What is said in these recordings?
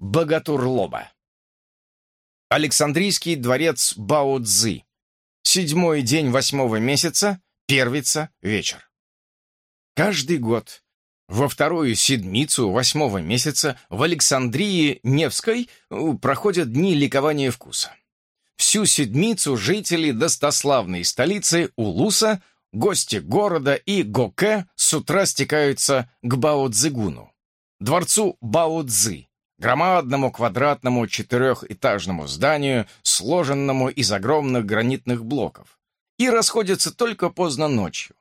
Богатурлоба. Александрийский дворец Бао-Цзы. Седьмой день восьмого месяца, первица, вечер. Каждый год во вторую седмицу восьмого месяца в Александрии Невской э, проходят дни ликования вкуса. Всю седмицу жители достославной столицы Улуса, гости города и Гоке с утра стекаются к Бао-Цзыгуну, дворцу Бао-Цзы, громадному квадратному четырехэтажному зданию, сложенному из огромных гранитных блоков, и расходятся только поздно ночью.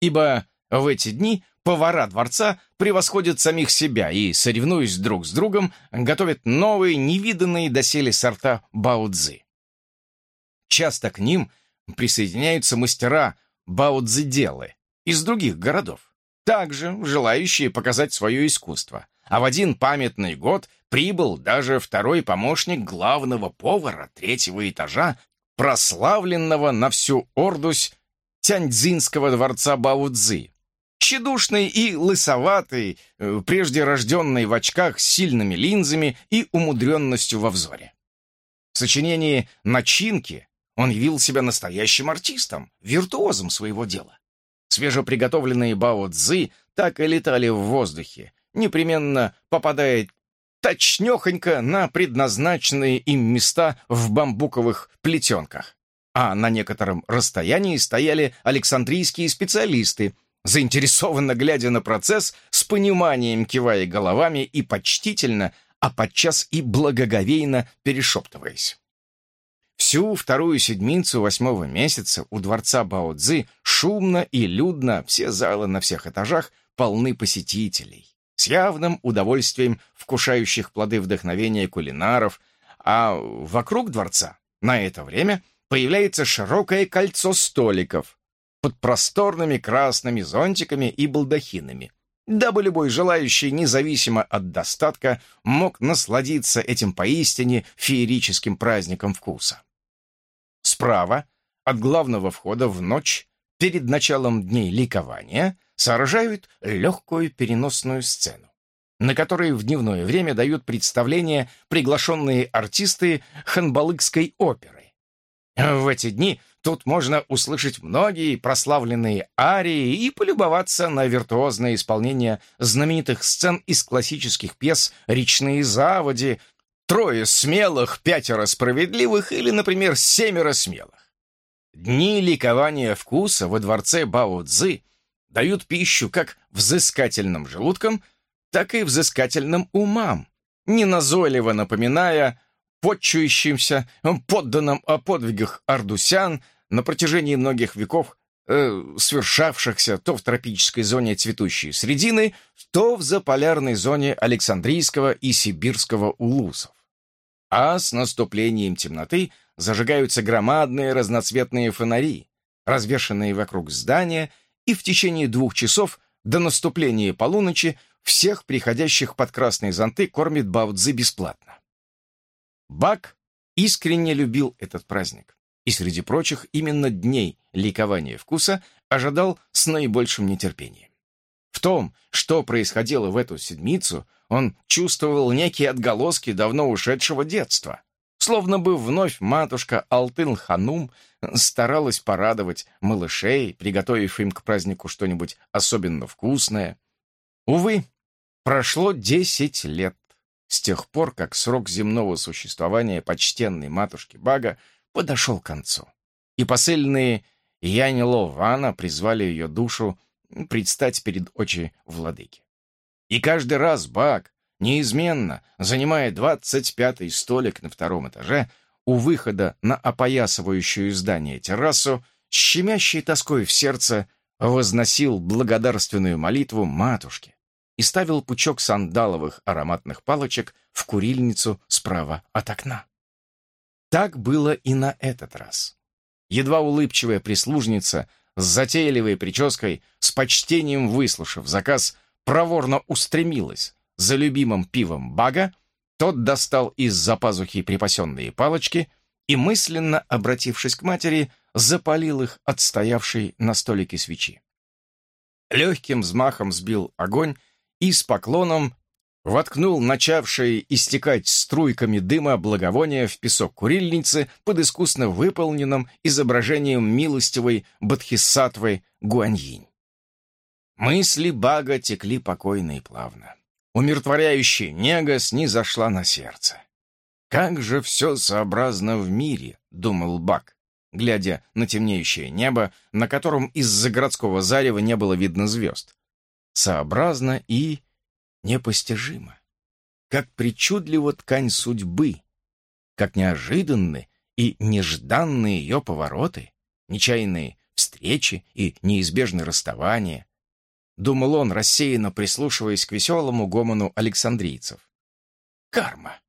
Ибо в эти дни повара дворца превосходят самих себя и, соревнуясь друг с другом, готовят новые, невиданные доселе сорта баудзы. Часто к ним присоединяются мастера баудзиделы из других городов, также желающие показать свое искусство. А в один памятный год прибыл даже второй помощник главного повара третьего этажа, прославленного на всю Ордусь Тяньцзинского дворца Баудзы. Тщедушный и лысоватый, э, прежде рожденный в очках с сильными линзами и умудренностью во взоре. В сочинении «Начинки» Он явил себя настоящим артистом, виртуозом своего дела. Свежеприготовленные бао-цзы так и летали в воздухе, непременно попадая точнёхонько на предназначенные им места в бамбуковых плетенках. А на некотором расстоянии стояли александрийские специалисты, заинтересованно глядя на процесс, с пониманием кивая головами и почтительно, а подчас и благоговейно перешептываясь. Всю вторую седмицу восьмого месяца у дворца Бао-Цзы шумно и людно, все залы на всех этажах полны посетителей, с явным удовольствием вкушающих плоды вдохновения кулинаров, а вокруг дворца на это время появляется широкое кольцо столиков под просторными красными зонтиками и балдахинами, дабы любой желающий, независимо от достатка, мог насладиться этим поистине феерическим праздником вкуса. Справа, от главного входа в ночь, перед началом дней ликования, сооружают легкую переносную сцену, на которой в дневное время дают представления приглашенные артисты ханбалыкской оперы. В эти дни тут можно услышать многие прославленные арии и полюбоваться на виртуозное исполнение знаменитых сцен из классических пьес «Речные заводи», Трое смелых, пятеро справедливых или, например, семеро смелых. Дни ликования вкуса во дворце Бао-Цзы дают пищу как взыскательным желудкам, так и взыскательным умам, неназойливо напоминая подчующимся подданным о подвигах ардусян на протяжении многих веков, э, свершавшихся то в тропической зоне цветущей средины, то в заполярной зоне Александрийского и Сибирского улусов. А с наступлением темноты зажигаются громадные разноцветные фонари, развешанные вокруг здания, и в течение двух часов до наступления полуночи всех приходящих под красные зонты кормит Баудзы бесплатно. Бак искренне любил этот праздник, и среди прочих именно дней ликования вкуса ожидал с наибольшим нетерпением. В том, что происходило в эту седмицу, он чувствовал некие отголоски давно ушедшего детства. Словно бы вновь матушка Алтын-Ханум старалась порадовать малышей, приготовив им к празднику что-нибудь особенно вкусное. Увы, прошло десять лет с тех пор, как срок земного существования почтенной матушки Бага подошел к концу, и посыльные Янило Вана призвали ее душу предстать перед очи владыки. И каждый раз Бак, неизменно занимая двадцать пятый столик на втором этаже, у выхода на опоясывающую здание террасу, щемящей тоской в сердце, возносил благодарственную молитву матушке и ставил пучок сандаловых ароматных палочек в курильницу справа от окна. Так было и на этот раз. Едва улыбчивая прислужница с затейливой прической, с почтением выслушав заказ, проворно устремилась за любимым пивом Бага, тот достал из-за пазухи припасенные палочки и, мысленно обратившись к матери, запалил их от стоявшей на столике свечи. Легким взмахом сбил огонь и с поклоном воткнул начавшие истекать струйками дыма благовония в песок курильницы под искусно выполненным изображением милостивой бодхисаттвы Гуаньинь. Мысли Бага текли покойно и плавно. Умиротворяющая нега снизошла на сердце. «Как же все сообразно в мире», — думал Баг, глядя на темнеющее небо, на котором из-за городского зарева не было видно звезд. Сообразно и непостижимо. Как причудлива ткань судьбы, как неожиданны и нежданные ее повороты, нечаянные встречи и неизбежные расставания. Думал он, рассеянно прислушиваясь к веселому гомону александрийцев. Карма.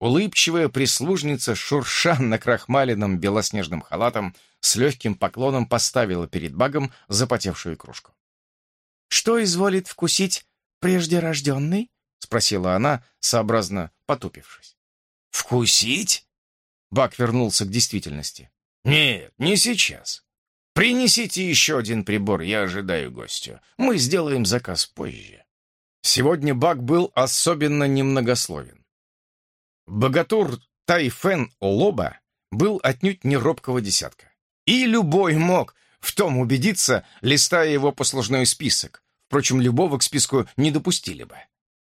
Улыбчивая прислужница, шурша на крахмаленном белоснежным халатом, с легким поклоном поставила перед багом запотевшую кружку. «Что изволит вкусить прежде рожденный?» — спросила она, сообразно потупившись. «Вкусить?» Бак вернулся к действительности. «Нет, не сейчас. Принесите еще один прибор, я ожидаю гостю. Мы сделаем заказ позже». Сегодня Бак был особенно немногословен. Богатур Тайфен Лоба был отнюдь не робкого десятка. И любой мог в том убедиться, листая его послужной список. Впрочем, любого к списку не допустили бы.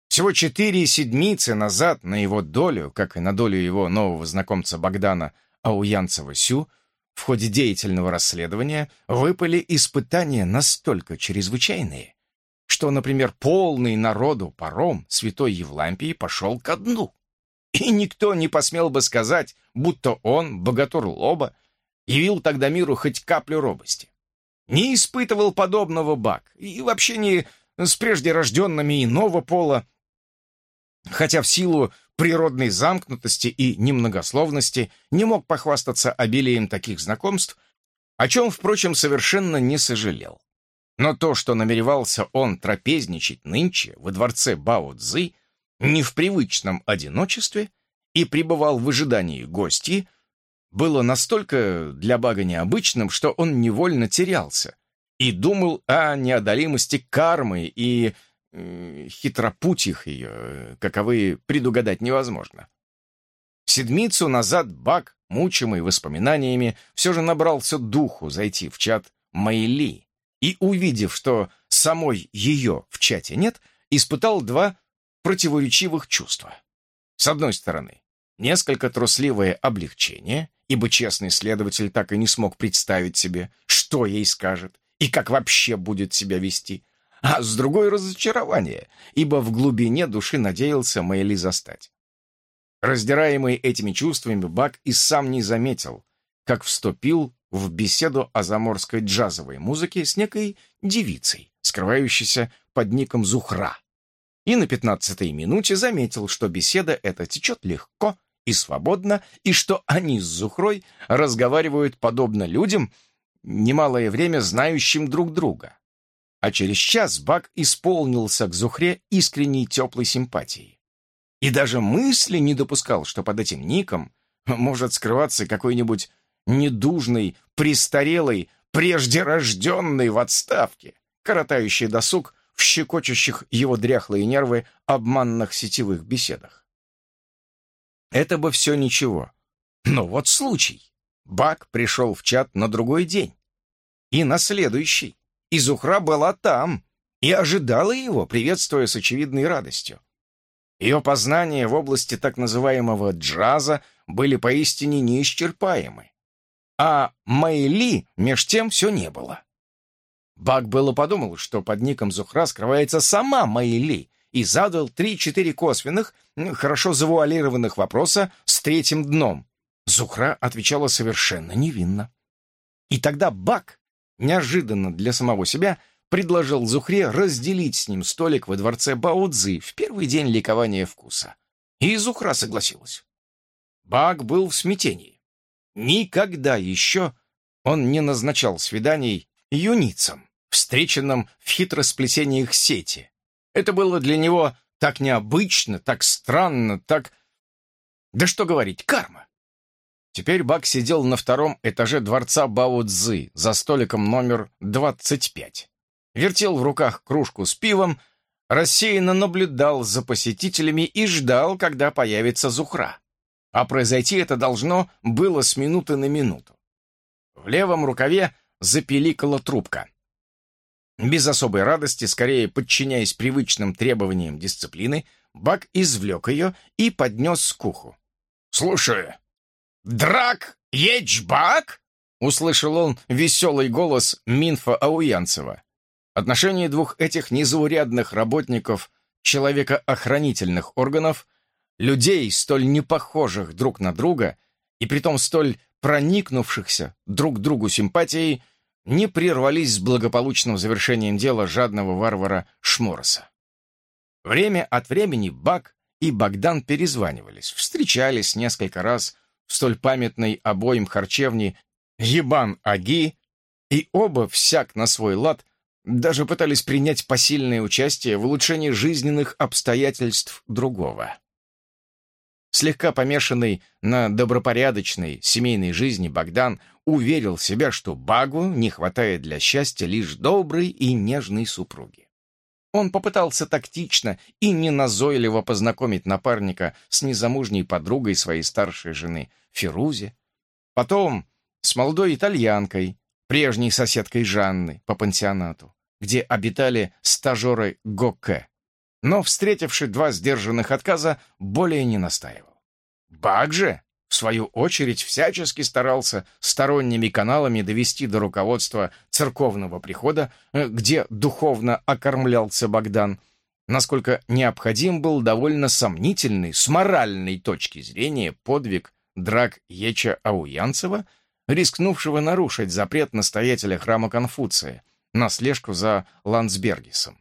Всего четыре седмицы назад на его долю, как и на долю его нового знакомца Богдана Ауянцева-Сю, в ходе деятельного расследования выпали испытания настолько чрезвычайные, что, например, полный народу паром святой Евлампии пошел ко дну. И никто не посмел бы сказать, будто он, богатур Лоба, явил тогда миру хоть каплю робости. Не испытывал подобного Бак, и вообще не с прежде рожденными иного пола, хотя в силу природной замкнутости и немногословности не мог похвастаться обилием таких знакомств, о чем, впрочем, совершенно не сожалел. Но то, что намеревался он трапезничать нынче во дворце Бао Цзы, не в привычном одиночестве и пребывал в ожидании гостей, было настолько для Бага необычным, что он невольно терялся и думал о неодолимости кармы и хитропутьях ее, каковы предугадать невозможно. Седмицу назад Баг, мучимый воспоминаниями, все же набрался духу зайти в чат Майли и, увидев, что самой ее в чате нет, испытал два противоречивых чувства. С одной стороны, несколько трусливое облегчение, ибо честный следователь так и не смог представить себе, что ей скажет и как вообще будет себя вести, а с другой разочарование, ибо в глубине души надеялся Мэйли застать. Раздираемый этими чувствами, Бак и сам не заметил, как вступил в беседу о заморской джазовой музыке с некой девицей, скрывающейся под ником Зухра, и на пятнадцатой минуте заметил, что беседа эта течет легко и свободно, и что они с Зухрой разговаривают подобно людям, немалое время знающим друг друга. А через час Бак исполнился к Зухре искренней теплой симпатией. И даже мысли не допускал, что под этим ником может скрываться какой-нибудь недужный, престарелый, прежде рожденный в отставке, коротающий досуг в щекочущих его дряхлые нервы обманных сетевых беседах. Это бы все ничего. Но вот случай. Бак пришел в чат на другой день. И на следующий. И Зухра была там. И ожидала его, приветствуя с очевидной радостью. Ее познания в области так называемого джаза были поистине неисчерпаемы. А Майли меж тем все не было. Бак было подумал, что под ником Зухра скрывается сама Майли, и задал три-четыре косвенных, хорошо завуалированных вопроса с третьим дном. Зухра отвечала совершенно невинно. И тогда Бак, неожиданно для самого себя, предложил Зухре разделить с ним столик во дворце Баудзы в первый день ликования вкуса. И Зухра согласилась. Бак был в смятении. Никогда еще он не назначал свиданий юницам встреченном в хитросплетениях сети. Это было для него так необычно, так странно, так... Да что говорить, карма. Теперь Бак сидел на втором этаже дворца Бао Цзы за столиком номер 25. Вертел в руках кружку с пивом, рассеянно наблюдал за посетителями и ждал, когда появится Зухра. А произойти это должно было с минуты на минуту. В левом рукаве запеликала трубка. Без особой радости, скорее подчиняясь привычным требованиям дисциплины, Бак извлек ее и поднес к уху. «Слушай, драк Ечбак?» — услышал он веселый голос Минфа Ауянцева. Отношения двух этих незаурядных работников человекоохранительных органов, людей, столь непохожих друг на друга и притом столь проникнувшихся друг другу симпатией, не прервались с благополучным завершением дела жадного варвара Шмороса. Время от времени Бак и Богдан перезванивались, встречались несколько раз столь памятной обоим харчевне Ебан-Аги, и оба, всяк на свой лад, даже пытались принять посильное участие в улучшении жизненных обстоятельств другого. Слегка помешанный на добропорядочной семейной жизни Богдан уверил себя, что Багу не хватает для счастья лишь доброй и нежной супруги. Он попытался тактично и неназойливо познакомить напарника с незамужней подругой своей старшей жены Фирузе, потом с молодой итальянкой, прежней соседкой Жанны по пансионату где обитали стажеры Гокке. Но, встретивший два сдержанных отказа, более не настаивал. Баг же, в свою очередь, всячески старался сторонними каналами довести до руководства церковного прихода, э, где духовно окормлялся Богдан, насколько необходим был довольно сомнительный с моральной точки зрения подвиг драк Еча Ауянцева, рискнувшего нарушить запрет настоятеля храма Конфуция, на слежку за Ландсбергисом.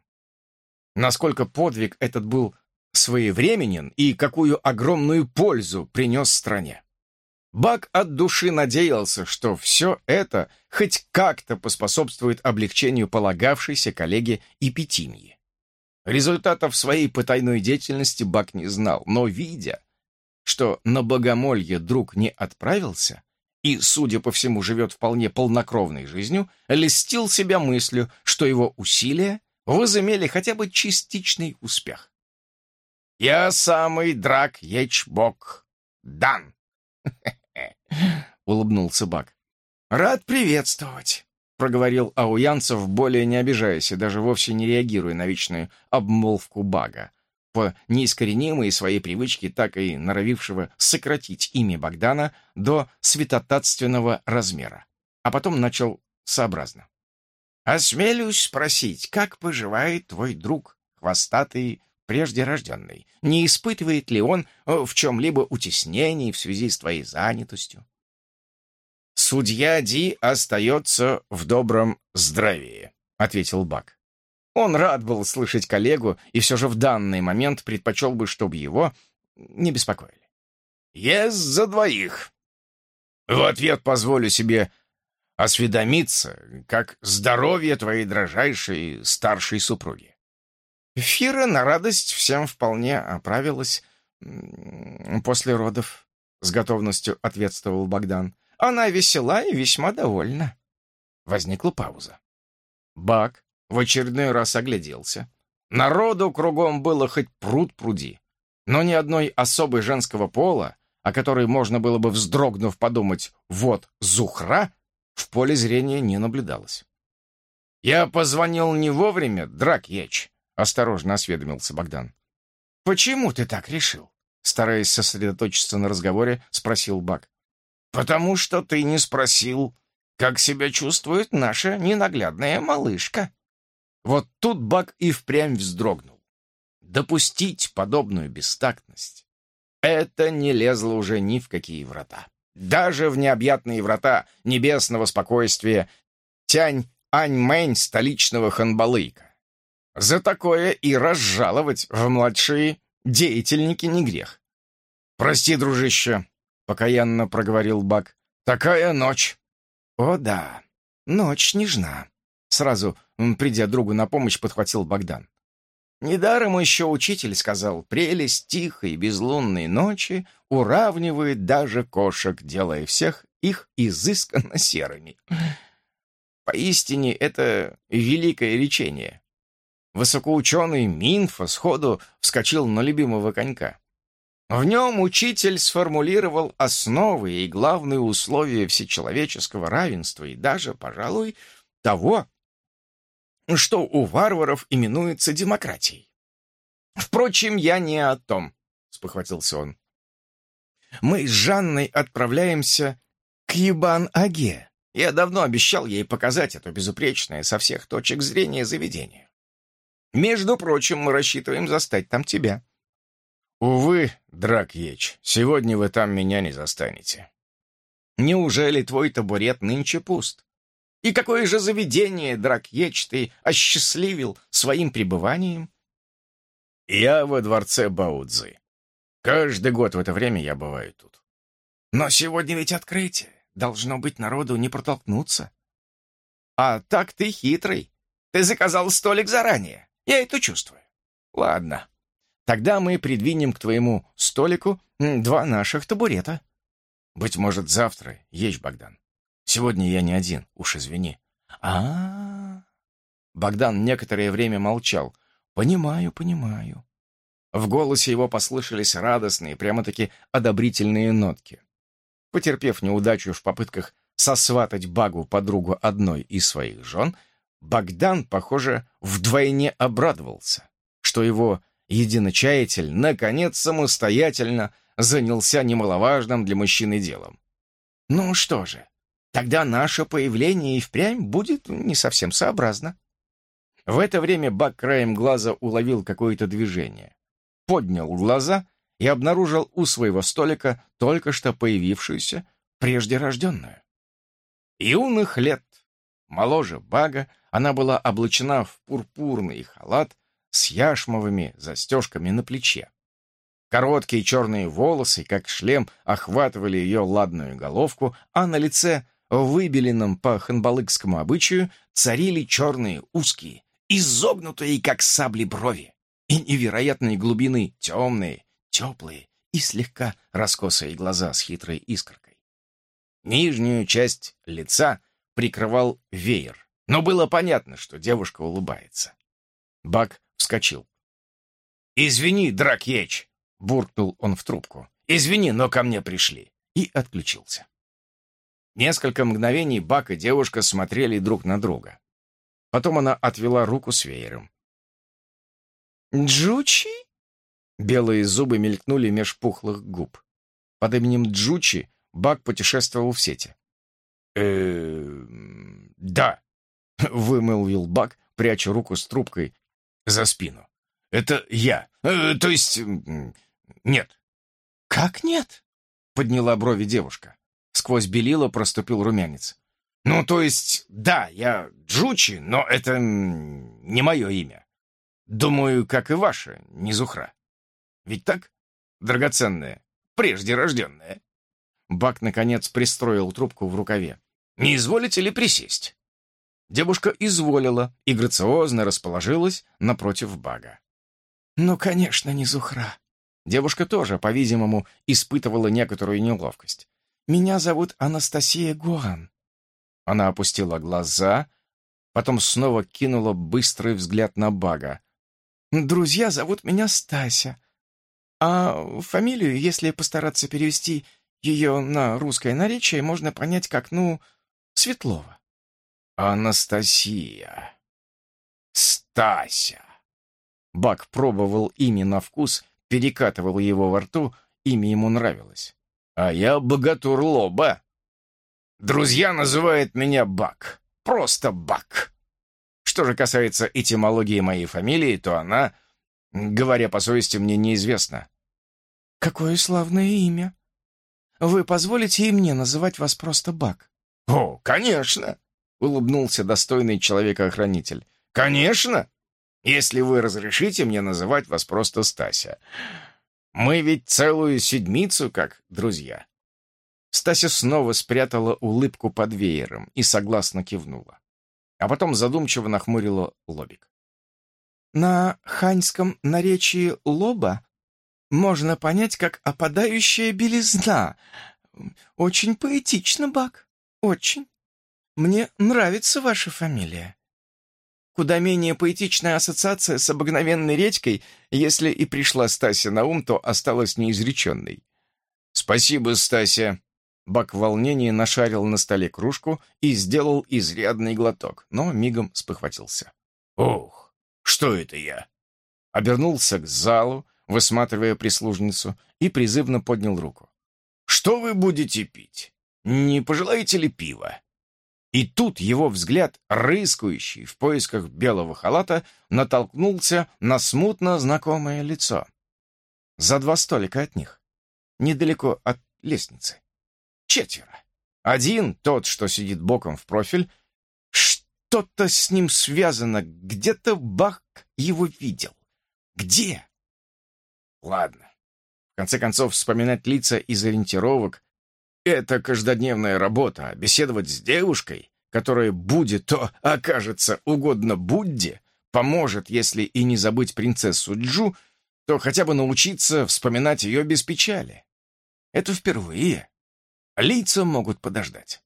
Насколько подвиг этот был своевременен и какую огромную пользу принес стране. Бак от души надеялся, что все это хоть как-то поспособствует облегчению полагавшейся коллеге Эпитимии. Результатов своей потайной деятельности Бак не знал, но видя, что на богомолье друг не отправился, и, судя по всему, живет вполне полнокровной жизнью, листил себя мыслью, что его усилия возымели хотя бы частичный успех. «Я самый драк Ечбок. Дан!» — улыбнулся Бак. «Рад приветствовать!» — проговорил Ауянцев, более не обижаясь и даже вовсе не реагируя на вечную обмолвку Бага по неискоренимой своей привычке, так и норовившего сократить имя Богдана до святотатственного размера. А потом начал сообразно. «Осмелюсь спросить, как поживает твой друг, хвостатый прежде рожденный? Не испытывает ли он э, в чем-либо утеснений в связи с твоей занятостью?» «Судья Ди остается в добром здравии», — ответил Бак. Он рад был слышать коллегу и все же в данный момент предпочел бы, чтобы его не беспокоили. «Ест за двоих!» В ответ позволю себе осведомиться, как здоровье твоей дрожайшей старшей супруги. Фира на радость всем вполне оправилась после родов, — с готовностью ответствовал Богдан. Она весела и весьма довольна. Возникла пауза. Бак в очередной раз огляделся. Народу кругом было хоть пруд пруди, но ни одной особой женского пола, о которой можно было бы вздрогнув подумать «вот Зухра», в поле зрения не наблюдалось. «Я позвонил не вовремя, Дракьеч», — осторожно осведомился Богдан. «Почему ты так решил?» Стараясь сосредоточиться на разговоре, спросил Бак. «Потому что ты не спросил, как себя чувствует наша ненаглядная малышка». Вот тут Бак и впрямь вздрогнул. Допустить подобную бестактность — это не лезло уже ни в какие врата. Даже в необъятные врата небесного спокойствия Тянь-Ань-Мэнь столичного ханбалыка. За такое и разжаловать в младшие деятельники не грех. «Прости, дружище», — покаянно проговорил Бак, — «такая ночь». «О да, ночь нежна», Сразу, придя другу на помощь, подхватил Богдан. Недаром еще учитель сказал, прелесть тихой безлунной ночи уравнивает даже кошек, делая всех их изысканно серыми. Поистине, это великое речение. Высокоученый Минфа сходу вскочил на любимого конька. В нем учитель сформулировал основы и главные условия всечеловеческого равенства и даже, пожалуй, того, что у варваров именуется демократией. «Впрочем, я не о том», — спохватился он. «Мы с Жанной отправляемся к Ебан-Аге. Я давно обещал ей показать это безупречное со всех точек зрения заведение. Между прочим, мы рассчитываем застать там тебя». «Увы, Дракьеч, сегодня вы там меня не застанете». «Неужели твой табурет нынче пуст? И какое же заведение, Дракьеч, ты осчастливил своим пребыванием?» «Я во дворце Баудзы. Каждый год в это время я бываю тут». «Но сегодня ведь открытие. Должно быть, народу не протолкнуться». «А так ты хитрый. Ты заказал столик заранее». Я это чувствую. Ладно, тогда мы придвинем к твоему столику два наших табурета. Быть может, завтра, ешь, Богдан. Сегодня я не один, уж извини. А, -а, а Богдан некоторое время молчал. Понимаю, понимаю. В голосе его послышались радостные, прямо-таки одобрительные нотки. Потерпев неудачу в попытках сосватать Багу подругу одной из своих жен, Богдан, похоже, вдвойне обрадовался, что его единочаятель, наконец, самостоятельно занялся немаловажным для мужчины делом. Ну что же, тогда наше появление и впрямь будет не совсем сообразно. В это время Бак краем глаза уловил какое-то движение, поднял глаза и обнаружил у своего столика только что появившуюся прежде рожденную. Юных лет, моложе Бага, она была облачена в пурпурный халат с яшмовыми застежками на плече. Короткие черные волосы, как шлем, охватывали ее ладную головку, а на лице, выбеленном по ханбалыкскому обычаю, царили черные узкие, изогнутые, как сабли брови, и невероятной глубины темные, теплые и слегка раскосые глаза с хитрой искоркой. Нижнюю часть лица прикрывал веер, но было понятно, что девушка улыбается. Бак вскочил. «Извини, Дракьеч!» — буркнул он в трубку. «Извини, но ко мне пришли!» И отключился. Несколько мгновений Бак и девушка смотрели друг на друга. Потом она отвела руку с веером. «Джучи?» Белые зубы мелькнули меж пухлых губ. Под именем Джучи Бак путешествовал в сети. э да», — вымолвил Бак, пряча руку с трубкой за спину. «Это я. Э, то есть... нет». «Как нет?» — подняла брови девушка. Сквозь белила проступил румянец. «Ну, то есть, да, я Джучи, но это не мое имя. Думаю, как и ваше, не Зухра. Ведь так, драгоценная, прежде рожденная?» Бак, наконец, пристроил трубку в рукаве. «Не изволите ли присесть?» Девушка изволила и грациозно расположилась напротив Бага. «Ну, конечно, не Зухра». Девушка тоже, по-видимому, испытывала некоторую неловкость. «Меня зовут Анастасия Гуан». Она опустила глаза, потом снова кинула быстрый взгляд на Бага. «Друзья зовут меня Стася. А фамилию, если постараться перевести ее на русское наречие, можно понять как, ну, Светлова». Анастасия. Стася. Бак пробовал имя на вкус, перекатывал его во рту, имя ему нравилось. А я богатур лоба. Друзья называют меня Бак. Просто Бак. Что же касается этимологии моей фамилии, то она, говоря по совести, мне неизвестна. Какое славное имя. Вы позволите и мне называть вас просто Бак? О, конечно. — улыбнулся достойный человека-охранитель. «Конечно! Если вы разрешите мне называть вас просто Стася. Мы ведь целую седмицу как друзья». Стася снова спрятала улыбку под веером и согласно кивнула. А потом задумчиво нахмурила лобик. «На ханьском наречии лоба можно понять как опадающая белизна. Очень поэтично, Бак, очень». Мне нравится ваша фамилия». куда менее поэтичная ассоциация с обыкновенной редькой, если и пришла Стася на ум, то осталась неизреченной. «Спасибо, Стася!» Бак в волнении нашарил на столе кружку и сделал изрядный глоток, но мигом спохватился. «Ох, что это я?» Обернулся к залу, высматривая прислужницу, и призывно поднял руку. «Что вы будете пить? Не пожелаете ли пива?» И тут его взгляд, рыскающий в поисках белого халата, натолкнулся на смутно знакомое лицо. За два столика от них, недалеко от лестницы. Четверо. Один, тот, что сидит боком в профиль, что-то с ним связано, где-то Бах его видел. Где? Ладно. В конце концов, вспоминать лица из ориентировок это каждодневная работа, а беседовать с девушкой, которая будет, то окажется угодно Будде, поможет, если и не забыть принцессу Джу, то хотя бы научиться вспоминать ее без печали. Это впервые. Лица могут подождать.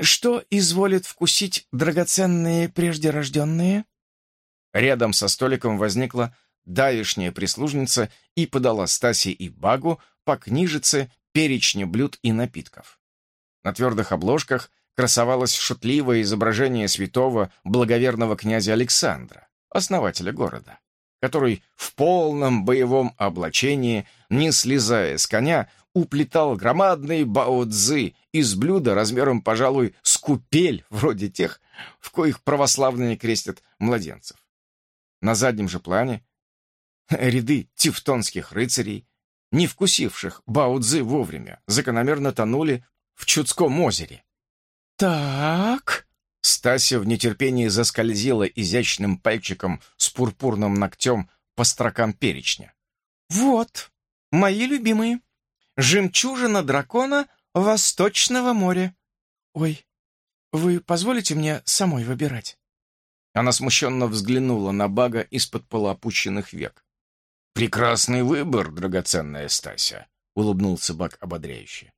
«Что изволит вкусить драгоценные преждерожденные?» Рядом со столиком возникла давишняя прислужница и подала Стасе и Багу по книжице перечня блюд и напитков. На твердых обложках красовалось шутливое изображение святого благоверного князя Александра, основателя города, который в полном боевом облачении, не слезая с коня, уплетал громадные бао-цзы из блюда размером, пожалуй, с купель, вроде тех, в коих православные крестят младенцев. На заднем же плане ряды тевтонских рыцарей, не вкусивших Баудзы вовремя, закономерно тонули в Чудском озере. «Так...» Стася в нетерпении заскользила изящным пальчиком с пурпурным ногтем по строкам перечня. «Вот, мои любимые. Жемчужина дракона Восточного моря. Ой, вы позволите мне самой выбирать?» Она смущенно взглянула на Бага из-под полуопущенных век. «Прекрасный выбор, драгоценная Стася», — улыбнулся Бак ободряюще.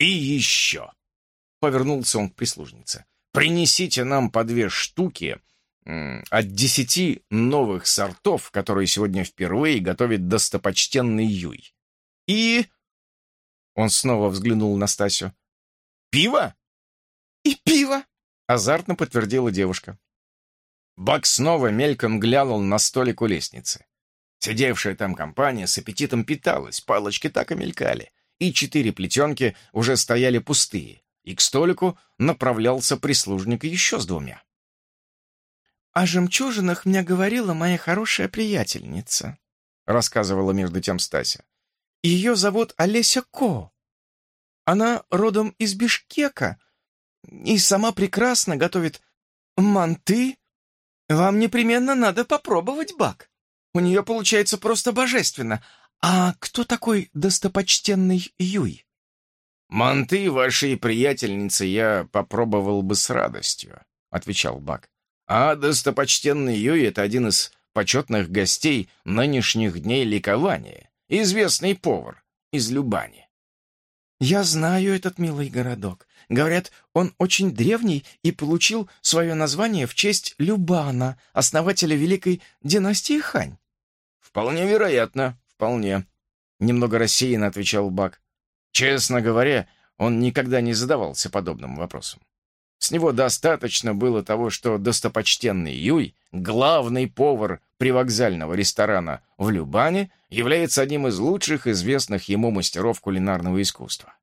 «И еще!» — повернулся он к прислужнице. «Принесите нам по две штуки от десяти новых сортов, которые сегодня впервые готовит достопочтенный Юй. И...» Он снова взглянул на Стасю. «Пиво?» «И пиво!» — азартно подтвердила девушка. Бак снова мельком глянул на столик у лестницы. Сидевшая там компания с аппетитом питалась, палочки так и мелькали, и четыре плетенки уже стояли пустые, и к столику направлялся прислужник еще с двумя. «О жемчужинах мне говорила моя хорошая приятельница», — рассказывала между тем Стася. «Ее зовут Олеся Ко. Она родом из Бишкека и сама прекрасно готовит манты. Вам непременно надо попробовать, Бак». У нее получается просто божественно. А кто такой достопочтенный Юй? «Манты вашей приятельницы я попробовал бы с радостью», — отвечал Бак. «А достопочтенный Юй — это один из почетных гостей нынешних дней ликования, известный повар из Любани». «Я знаю этот милый городок. Говорят, он очень древний и получил свое название в честь Любана, основателя великой династии Хань. «Вполне вероятно, вполне», — немного рассеянно отвечал Бак. Честно говоря, он никогда не задавался подобным вопросом. С него достаточно было того, что достопочтенный Юй, главный повар привокзального ресторана в Любане, является одним из лучших известных ему мастеров кулинарного искусства.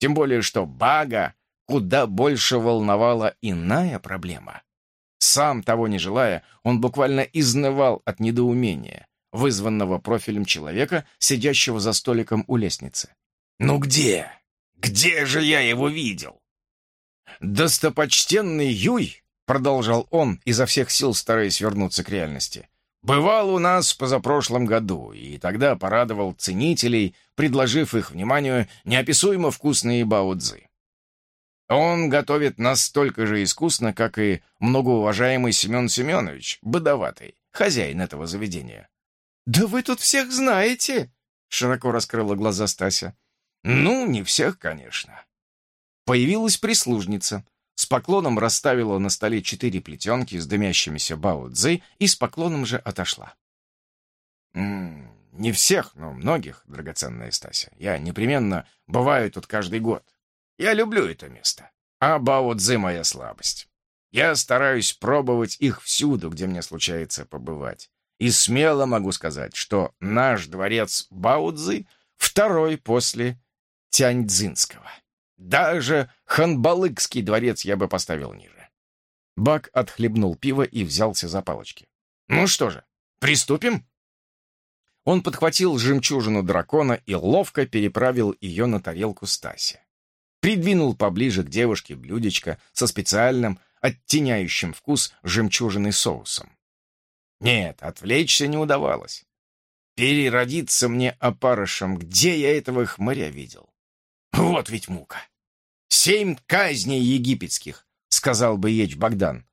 Тем более, что Бага куда больше волновала иная проблема. Сам того не желая, он буквально изнывал от недоумения, вызванного профилем человека, сидящего за столиком у лестницы. «Ну где? Где же я его видел?» «Достопочтенный Юй», — продолжал он, изо всех сил стараясь вернуться к реальности, «бывал у нас позапрошлом году, и тогда порадовал ценителей, предложив их вниманию неописуемо вкусные баудзы. Он готовит настолько же искусно, как и многоуважаемый Семен Семенович, бодоватый, хозяин этого заведения. «Да вы тут всех знаете!» — широко раскрыла глаза Стася. «Ну, не всех, конечно». Появилась прислужница. с поклоном расставила на столе четыре плетенки с дымящимися бао цзы и с поклоном же отошла. «М -м, «Не всех, но многих, драгоценная Стася. Я непременно бываю тут каждый год. Я люблю это место. А бао моя слабость. Я стараюсь пробовать их всюду, где мне случается побывать. И смело могу сказать, что наш дворец Баудзы второй после Тяньцзинского. Даже Ханбалыкский дворец я бы поставил ниже. Бак отхлебнул пиво и взялся за палочки. «Ну что же, приступим?» Он подхватил жемчужину дракона и ловко переправил ее на тарелку Стаси. Придвинул поближе к девушке блюдечко со специальным, оттеняющим вкус жемчужиной соусом. Нет, отвлечься не удавалось. Переродиться мне опарышем, где я этого хмыря видел? Вот ведь мука. Семь казней египетских, сказал бы Еч Богдан.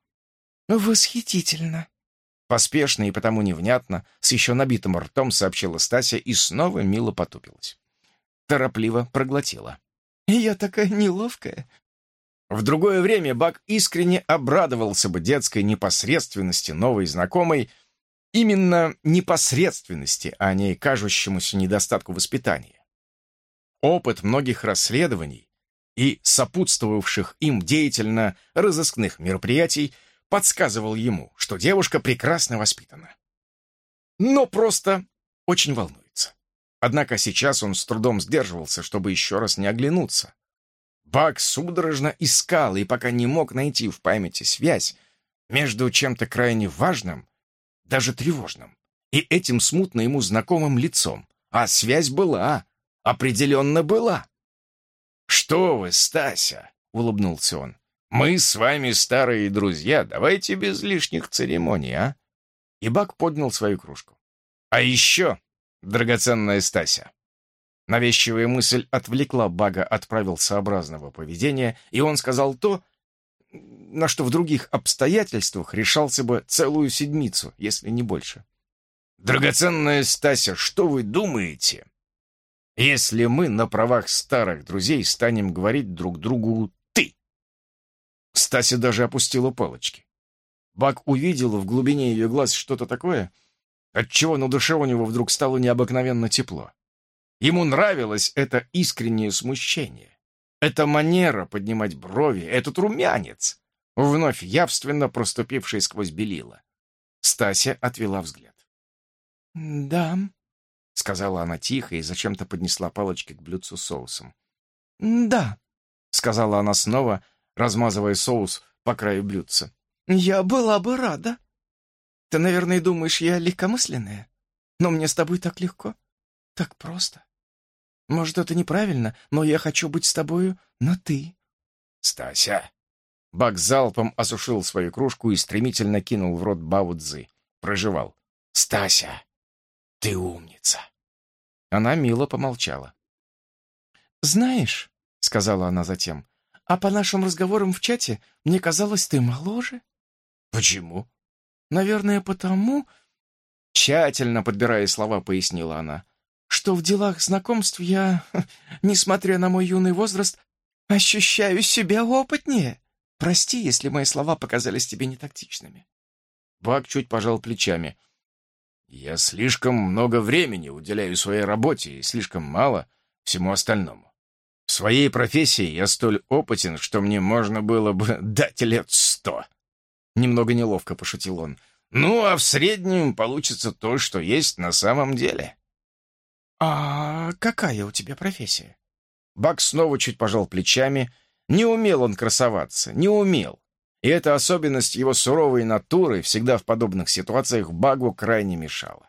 Восхитительно. Поспешно и потому невнятно, с еще набитым ртом сообщила Стася и снова мило потупилась. Торопливо проглотила. «Я такая неловкая». В другое время Бак искренне обрадовался бы детской непосредственности новой знакомой, именно непосредственности, а не кажущемуся недостатку воспитания. Опыт многих расследований и сопутствовавших им деятельно разыскных мероприятий подсказывал ему, что девушка прекрасно воспитана. Но просто очень волнуется. Однако сейчас он с трудом сдерживался, чтобы еще раз не оглянуться. Бак судорожно искал и пока не мог найти в памяти связь между чем-то крайне важным, даже тревожным, и этим смутно ему знакомым лицом. А связь была, Определенно была. «Что вы, Стася?» — улыбнулся он. «Мы с вами старые друзья, давайте без лишних церемоний, а?» И Бак поднял свою кружку. «А еще, драгоценная Стася!» Навязчивая мысль отвлекла Бага от правил сообразного поведения, и он сказал то, на что в других обстоятельствах решался бы целую седмицу, если не больше. «Драгоценная Стася, что вы думаете?» если мы на правах старых друзей станем говорить друг другу «ты». Стася даже опустила палочки. Бак увидел в глубине ее глаз что-то такое, отчего на душе у него вдруг стало необыкновенно тепло. Ему нравилось это искреннее смущение, эта манера поднимать брови, этот румянец, вновь явственно проступивший сквозь белила. Стася отвела взгляд. «Да», — сказала она тихо и зачем-то поднесла палочки к блюдцу с соусом. «Да», — сказала она снова, размазывая соус по краю блюдца. «Я была бы рада. Ты, наверное, думаешь, я легкомысленная? Но мне с тобой так легко, так просто. Может, это неправильно, но я хочу быть с тобою на «ты». «Стася!» Бак залпом осушил свою кружку и стремительно кинул в рот баудзы. Проживал. «Стася!» «Ты умница!» Она мило помолчала. «Знаешь», — сказала она затем, «а по нашим разговорам в чате мне казалось, ты моложе». «Почему?» «Наверное, потому...» Тщательно подбирая слова, пояснила она, что в делах знакомств я, несмотря на мой юный возраст, ощущаю себя опытнее. Прости, если мои слова показались тебе нетактичными. Бак чуть пожал плечами. Я слишком много времени уделяю своей работе и слишком мало всему остальному. В своей профессии я столь опытен, что мне можно было бы дать лет сто. Немного неловко пошутил он. Ну, а в среднем получится то, что есть на самом деле. А какая у тебя профессия? Бак снова чуть пожал плечами. Не умел он красоваться, не умел. И эта особенность его суровой натуры всегда в подобных ситуациях Багу крайне мешала.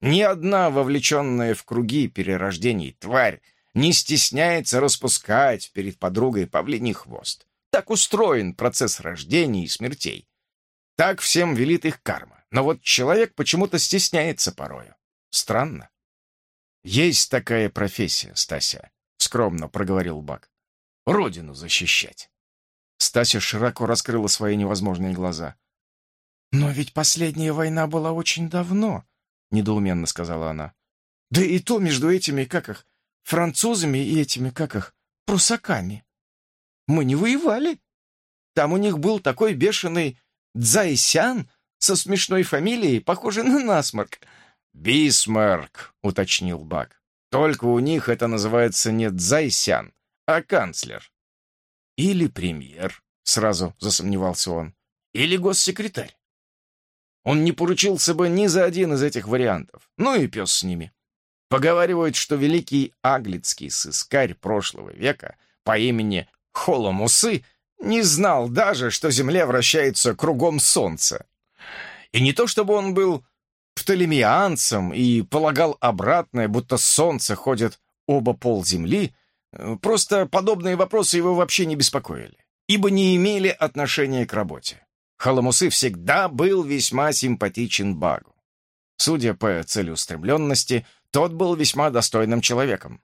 Ни одна вовлеченная в круги перерождений тварь не стесняется распускать перед подругой павлиний хвост. Так устроен процесс рождения и смертей. Так всем велит их карма. Но вот человек почему-то стесняется порою. Странно. «Есть такая профессия, Стася», — скромно проговорил Бак. «Родину защищать». Стася широко раскрыла свои невозможные глаза. «Но ведь последняя война была очень давно», — недоуменно сказала она. «Да и то между этими, как их, французами и этими, как их, прусаками. Мы не воевали». Там у них был такой бешеный Дзайсян со смешной фамилией, похожий на насморк». «Бисмарк», — уточнил Бак. «Только у них это называется не Дзайсян, а канцлер». «Или премьер», — сразу засомневался он. «Или госсекретарь». Он не поручился бы ни за один из этих вариантов. Ну и пес с ними. Поговаривают, что великий аглицкий сыскарь прошлого века по имени Холомусы не знал даже, что Земля вращается кругом Солнца. И не то чтобы он был птолемианцем и полагал обратное, будто Солнце ходит оба пол Земли, просто подобные вопросы его вообще не беспокоили, ибо не имели отношения к работе. Халамусы всегда был весьма симпатичен Багу. Судя по целеустремленности, тот был весьма достойным человеком.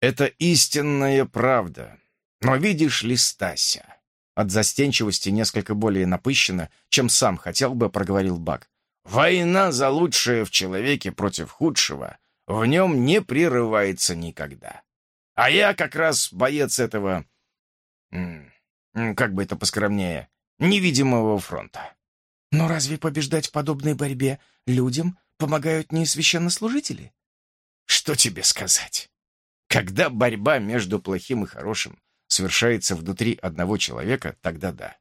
Это истинная правда. Но видишь ли, Стася, от застенчивости несколько более напыщенно, чем сам хотел бы, проговорил Баг. Война за лучшее в человеке против худшего в нем не прерывается никогда. А я как раз боец этого... Как бы это поскромнее невидимого фронта. Но разве побеждать в подобной борьбе людям помогают не священнослужители? Что тебе сказать? Когда борьба между плохим и хорошим совершается внутри одного человека, тогда да.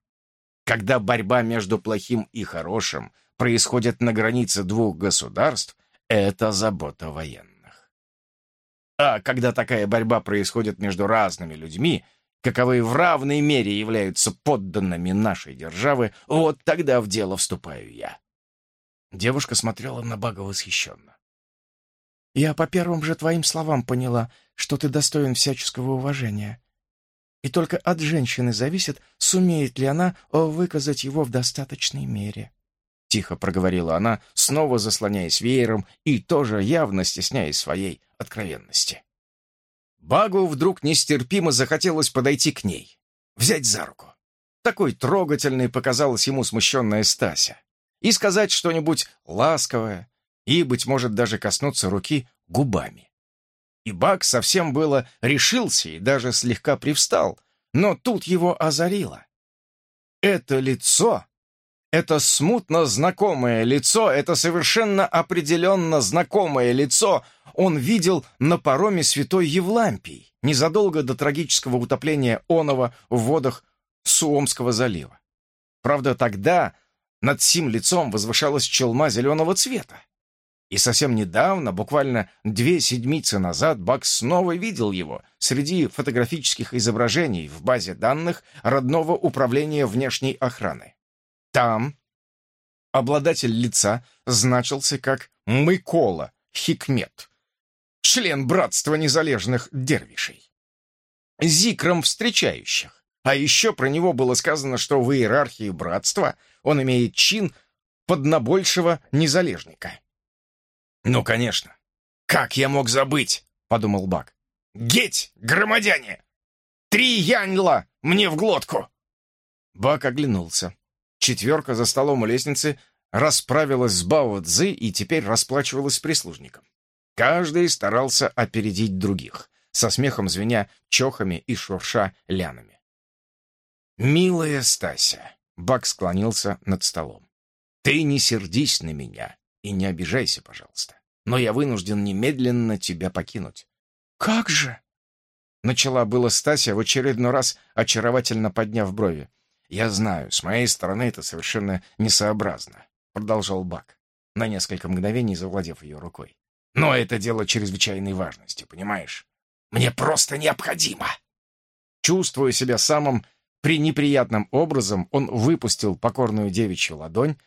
Когда борьба между плохим и хорошим происходит на границе двух государств, это забота военных. А когда такая борьба происходит между разными людьми, каковые в равной мере являются подданными нашей державы, вот тогда в дело вступаю я». Девушка смотрела на Бага восхищенно. «Я по первым же твоим словам поняла, что ты достоин всяческого уважения. И только от женщины зависит, сумеет ли она выказать его в достаточной мере». Тихо проговорила она, снова заслоняясь веером и тоже явно стесняясь своей откровенности. Багу вдруг нестерпимо захотелось подойти к ней, взять за руку. Такой трогательной показалась ему смущенная Стася. И сказать что-нибудь ласковое, и, быть может, даже коснуться руки губами. И Баг совсем было решился и даже слегка привстал, но тут его озарило. Это лицо это смутно знакомое лицо, это совершенно определенно знакомое лицо он видел на пароме Святой Евлампии, незадолго до трагического утопления Онова в водах Суомского залива. Правда, тогда над сим лицом возвышалась челма зеленого цвета. И совсем недавно, буквально две седмицы назад, Бак снова видел его среди фотографических изображений в базе данных родного управления внешней охраны. Там обладатель лица значился как Мыкола Хикмет, член Братства Незалежных Дервишей. Зикром встречающих. А еще про него было сказано, что в иерархии братства он имеет чин поднабольшего незалежника. «Ну, конечно. Как я мог забыть?» — подумал Бак. «Геть, громадяне! Три яньла мне в глотку!» Бак оглянулся. Четверка за столом у лестницы расправилась с Бао Цзы и теперь расплачивалась с прислужником. Каждый старался опередить других, со смехом звеня чохами и шурша лянами. «Милая Стася», — Бак склонился над столом, — «ты не сердись на меня и не обижайся, пожалуйста, но я вынужден немедленно тебя покинуть». «Как же?» — начала было Стася, в очередной раз очаровательно подняв брови. «Я знаю, с моей стороны это совершенно несообразно», — продолжал Бак, на несколько мгновений завладев ее рукой. «Но это дело чрезвычайной важности, понимаешь? Мне просто необходимо!» Чувствуя себя самым пренеприятным образом, он выпустил покорную девичью ладонь,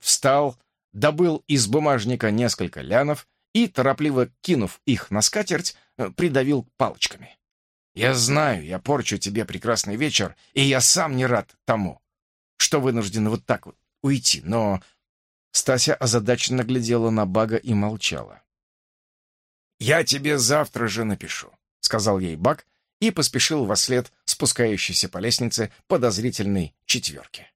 встал, добыл из бумажника несколько лянов и, торопливо кинув их на скатерть, придавил палочками. Я знаю, я порчу тебе прекрасный вечер, и я сам не рад тому, что вынужден вот так вот уйти, но...» Стася озадаченно глядела на Бага и молчала. «Я тебе завтра же напишу», — сказал ей Баг и поспешил во след спускающейся по лестнице подозрительной четверки.